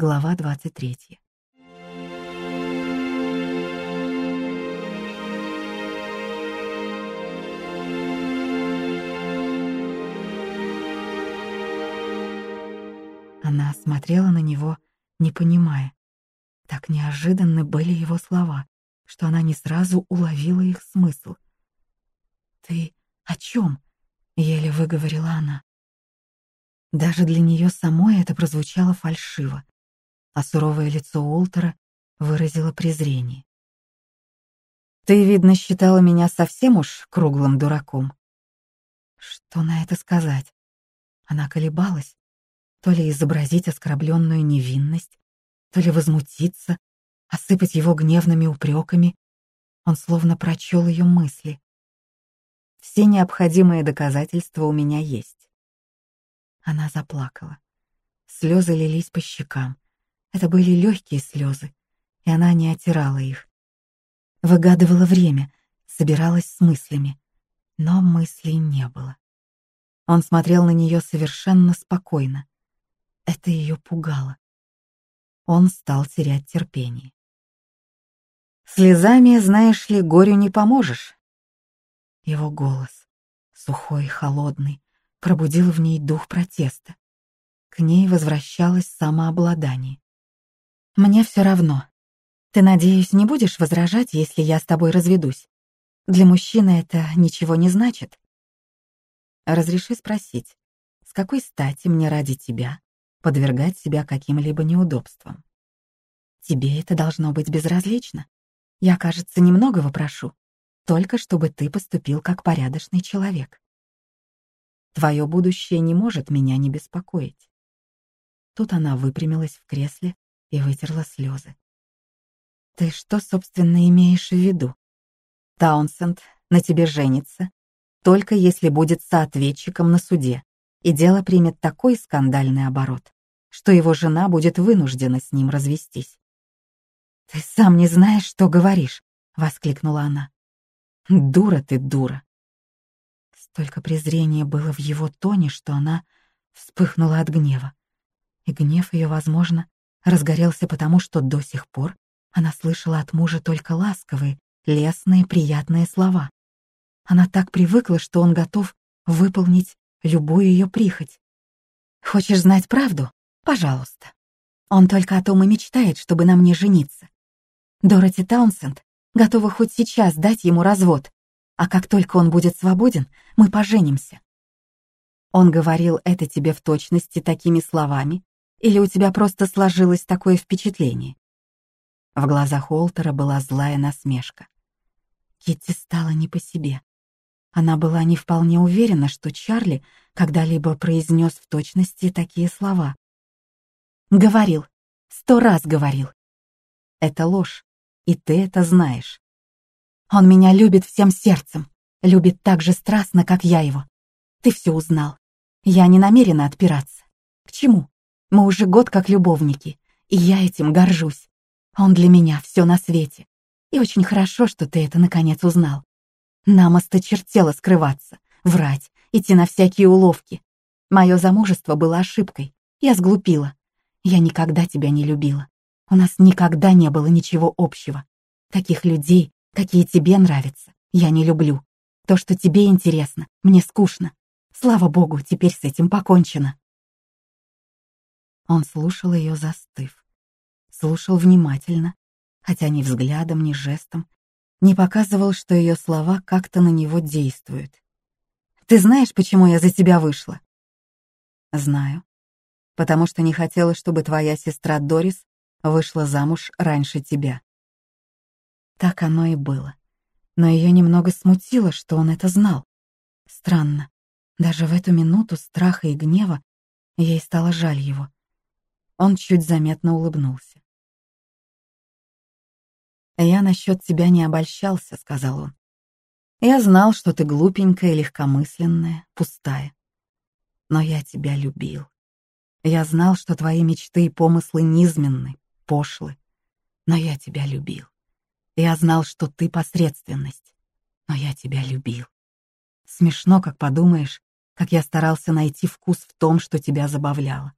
Глава 23. Она смотрела на него, не понимая. Так неожиданны были его слова, что она не сразу уловила их смысл. «Ты о чем?» — еле выговорила она. Даже для нее самой это прозвучало фальшиво, а суровое лицо Уолтера выразило презрение. «Ты, видно, считала меня совсем уж круглым дураком». Что на это сказать? Она колебалась, то ли изобразить оскорбленную невинность, то ли возмутиться, осыпать его гневными упреками. Он словно прочел ее мысли. «Все необходимые доказательства у меня есть». Она заплакала. Слезы лились по щекам. Это были легкие слезы, и она не отирала их. Выгадывала время, собиралась с мыслями, но мыслей не было. Он смотрел на нее совершенно спокойно. Это ее пугало. Он стал терять терпение. «Слезами, знаешь ли, горю не поможешь». Его голос, сухой, холодный, пробудил в ней дух протеста. К ней возвращалось самообладание. «Мне все равно. Ты, надеюсь, не будешь возражать, если я с тобой разведусь? Для мужчины это ничего не значит. Разреши спросить, с какой стати мне ради тебя подвергать себя каким-либо неудобствам. Тебе это должно быть безразлично. Я, кажется, немногого прошу, только чтобы ты поступил как порядочный человек. Твое будущее не может меня не беспокоить. Тут она выпрямилась в кресле и вытерла слезы. Ты что, собственно, имеешь в виду? Таунсенд на тебе женится, только если будет соответчиком на суде и дело примет такой скандальный оборот, что его жена будет вынуждена с ним развестись. «Ты сам не знаешь, что говоришь», — воскликнула она. «Дура ты, дура!» Столько презрения было в его тоне, что она вспыхнула от гнева. И гнев ее, возможно, разгорелся потому, что до сих пор она слышала от мужа только ласковые, лестные, приятные слова. Она так привыкла, что он готов выполнить любую ее прихоть. Хочешь знать правду? Пожалуйста. Он только о том и мечтает, чтобы на мне жениться. Дороти Таунсенд готова хоть сейчас дать ему развод, а как только он будет свободен, мы поженимся. Он говорил это тебе в точности такими словами, или у тебя просто сложилось такое впечатление? В глазах Уолтера была злая насмешка. Китти стала не по себе. Она была не вполне уверена, что Чарли когда-либо произнес в точности такие слова. «Говорил. Сто раз говорил. Это ложь, и ты это знаешь. Он меня любит всем сердцем, любит так же страстно, как я его. Ты все узнал. Я не намерена отпираться. К чему? Мы уже год как любовники, и я этим горжусь. Он для меня все на свете. И очень хорошо, что ты это наконец узнал. Нам осточертело скрываться, врать, идти на всякие уловки. Мое замужество было ошибкой. Я сглупила. Я никогда тебя не любила. У нас никогда не было ничего общего. Таких людей, какие тебе нравятся, я не люблю. То, что тебе интересно, мне скучно. Слава богу, теперь с этим покончено. Он слушал ее, застыв. Слушал внимательно, хотя ни взглядом, ни жестом не показывал, что ее слова как-то на него действуют. «Ты знаешь, почему я за тебя вышла?» «Знаю. Потому что не хотела, чтобы твоя сестра Дорис вышла замуж раньше тебя». Так оно и было. Но ее немного смутило, что он это знал. Странно. Даже в эту минуту страха и гнева ей стало жаль его. Он чуть заметно улыбнулся. «Я насчет тебя не обольщался», — сказал он. «Я знал, что ты глупенькая, легкомысленная, пустая. Но я тебя любил. Я знал, что твои мечты и помыслы низменны, пошлы. Но я тебя любил. Я знал, что ты посредственность. Но я тебя любил. Смешно, как подумаешь, как я старался найти вкус в том, что тебя забавляло.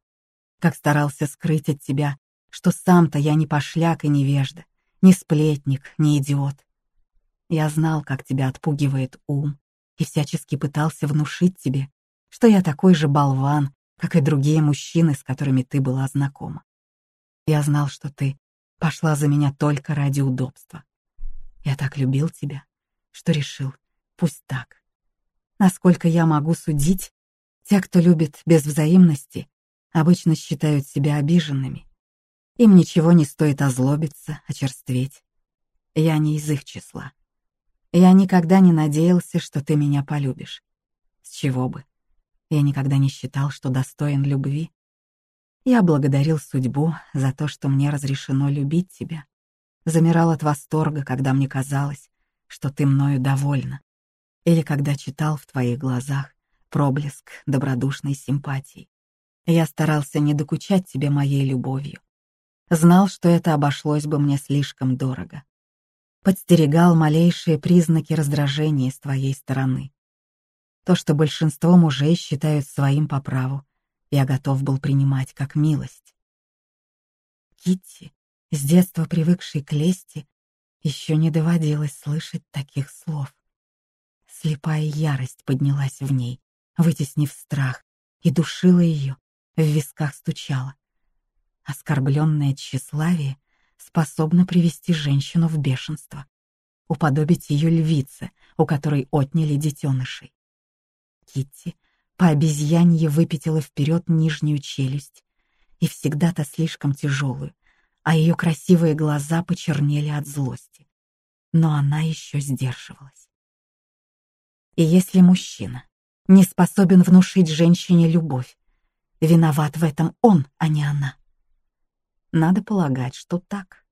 Как старался скрыть от тебя что сам-то я не пошляк и невежда, не сплетник, не идиот. Я знал, как тебя отпугивает ум, и всячески пытался внушить тебе, что я такой же болван, как и другие мужчины, с которыми ты была знакома. Я знал, что ты пошла за меня только ради удобства. Я так любил тебя, что решил, пусть так. Насколько я могу судить, те, кто любит без взаимности, обычно считают себя обиженными. Им ничего не стоит озлобиться, очерстветь. Я не из их числа. Я никогда не надеялся, что ты меня полюбишь. С чего бы? Я никогда не считал, что достоин любви. Я благодарил судьбу за то, что мне разрешено любить тебя. Замирал от восторга, когда мне казалось, что ты мною довольна. Или когда читал в твоих глазах проблеск добродушной симпатии. Я старался не докучать тебе моей любовью. Знал, что это обошлось бы мне слишком дорого подстерегал малейшие признаки раздражения с твоей стороны. То, что большинство мужей считают своим по праву, я готов был принимать как милость. Китти, с детства привыкшей к лести, еще не доводилось слышать таких слов. Слепая ярость поднялась в ней, вытеснив страх, и душила ее, в висках стучала. Оскорбленное тщеславие — способна привести женщину в бешенство, уподобить ее львице, у которой отняли детенышей. Китти по обезьянье выпятила вперед нижнюю челюсть, и всегда-то слишком тяжелую, а ее красивые глаза почернели от злости. Но она еще сдерживалась. И если мужчина не способен внушить женщине любовь, виноват в этом он, а не она. Надо полагать, что так.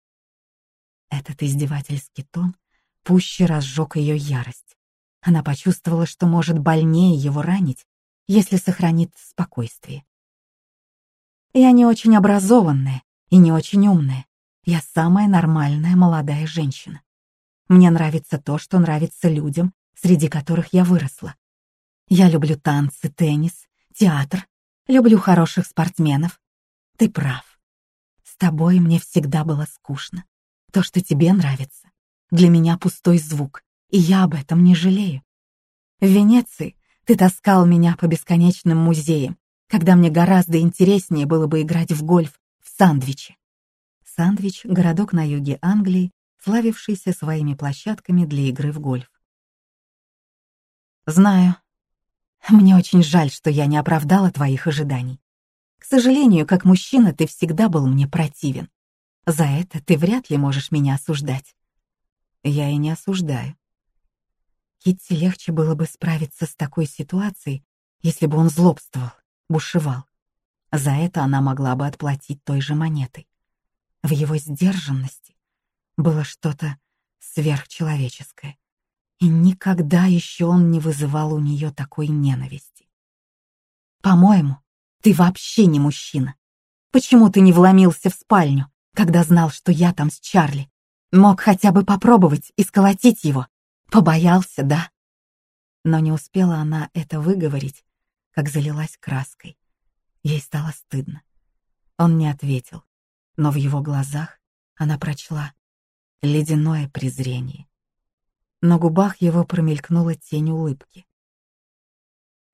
Этот издевательский тон пуще разжег ее ярость. Она почувствовала, что может больнее его ранить, если сохранит спокойствие. «Я не очень образованная и не очень умная. Я самая нормальная молодая женщина. Мне нравится то, что нравится людям, среди которых я выросла. Я люблю танцы, теннис, театр, люблю хороших спортсменов. Ты прав тобой мне всегда было скучно. То, что тебе нравится, для меня пустой звук, и я об этом не жалею. В Венеции ты таскал меня по бесконечным музеям, когда мне гораздо интереснее было бы играть в гольф в Сандвиче. Сандвич — городок на юге Англии, славившийся своими площадками для игры в гольф. «Знаю. Мне очень жаль, что я не оправдала твоих ожиданий. К сожалению, как мужчина ты всегда был мне противен. За это ты вряд ли можешь меня осуждать. Я и не осуждаю. Китти легче было бы справиться с такой ситуацией, если бы он злобствовал, бушевал. За это она могла бы отплатить той же монетой. В его сдержанности было что-то сверхчеловеческое, и никогда еще он не вызывал у нее такой ненависти. По-моему, ты вообще не мужчина. Почему ты не вломился в спальню, когда знал, что я там с Чарли? Мог хотя бы попробовать и его. Побоялся, да? Но не успела она это выговорить, как залилась краской. Ей стало стыдно. Он не ответил, но в его глазах она прочла ледяное презрение. На губах его промелькнула тень улыбки.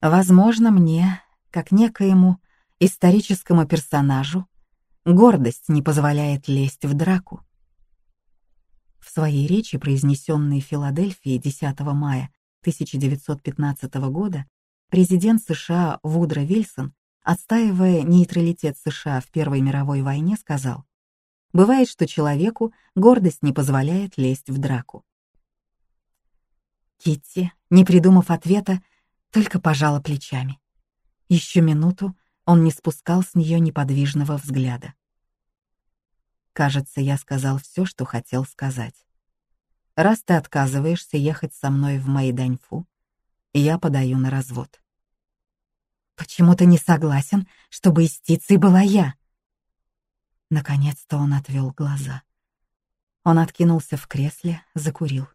Возможно, мне как некоему историческому персонажу гордость не позволяет лезть в драку. В своей речи, произнесенной в Филадельфии 10 мая 1915 года, президент США Вудро Вильсон, отстаивая нейтралитет США в Первой мировой войне, сказал, «Бывает, что человеку гордость не позволяет лезть в драку». Китти, не придумав ответа, только пожала плечами. Еще минуту он не спускал с нее неподвижного взгляда. «Кажется, я сказал все, что хотел сказать. Раз ты отказываешься ехать со мной в Майданьфу, я подаю на развод». «Почему ты не согласен, чтобы истицей была я?» Наконец-то он отвел глаза. Он откинулся в кресле, закурил.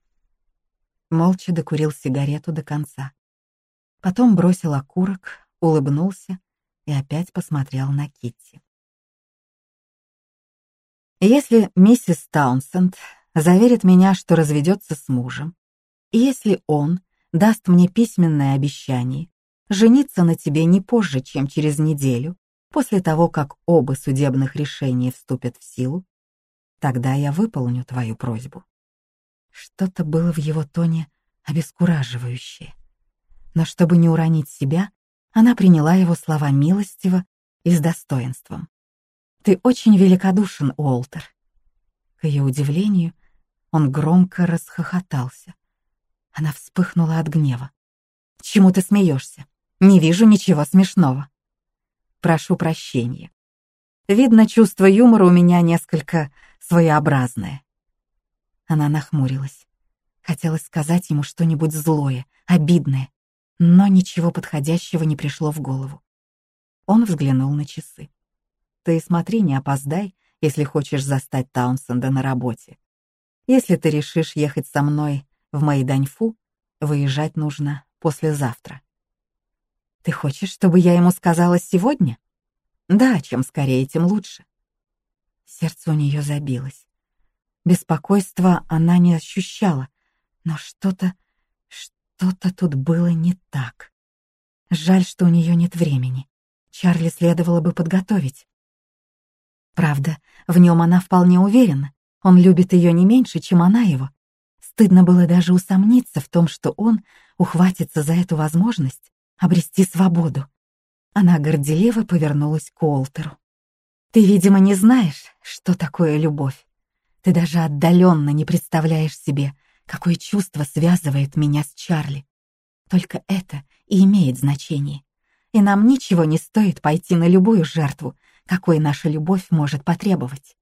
Молча докурил сигарету до конца. Потом бросил окурок, улыбнулся и опять посмотрел на Китти. Если миссис Таунсенд заверит меня, что разведется с мужем, и если он даст мне письменное обещание жениться на тебе не позже, чем через неделю, после того, как оба судебных решения вступят в силу, тогда я выполню твою просьбу. Что-то было в его тоне обескураживающее. Но чтобы не уронить себя, она приняла его слова милостиво и с достоинством. «Ты очень великодушен, Уолтер». К ее удивлению, он громко расхохотался. Она вспыхнула от гнева. «Чему ты смеешься? Не вижу ничего смешного». «Прошу прощения. Видно, чувство юмора у меня несколько своеобразное». Она нахмурилась. Хотелось сказать ему что-нибудь злое, обидное, но ничего подходящего не пришло в голову. Он взглянул на часы. «Ты смотри, не опоздай, если хочешь застать Таунсенда на работе. Если ты решишь ехать со мной в Майданьфу, выезжать нужно послезавтра». «Ты хочешь, чтобы я ему сказала сегодня?» «Да, чем скорее, тем лучше». Сердце у нее забилось. Беспокойства она не ощущала, но что-то, что-то тут было не так. Жаль, что у нее нет времени. Чарли следовало бы подготовить. Правда, в нем она вполне уверена. Он любит ее не меньше, чем она его. Стыдно было даже усомниться в том, что он ухватится за эту возможность обрести свободу. Она горделиво повернулась к Уолтеру. «Ты, видимо, не знаешь, что такое любовь. Ты даже отдаленно не представляешь себе, какое чувство связывает меня с Чарли. Только это и имеет значение. И нам ничего не стоит пойти на любую жертву, какой наша любовь может потребовать.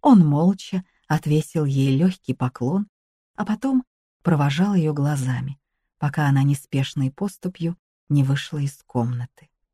Он молча отвесил ей легкий поклон, а потом провожал ее глазами, пока она неспешной поступью не вышла из комнаты.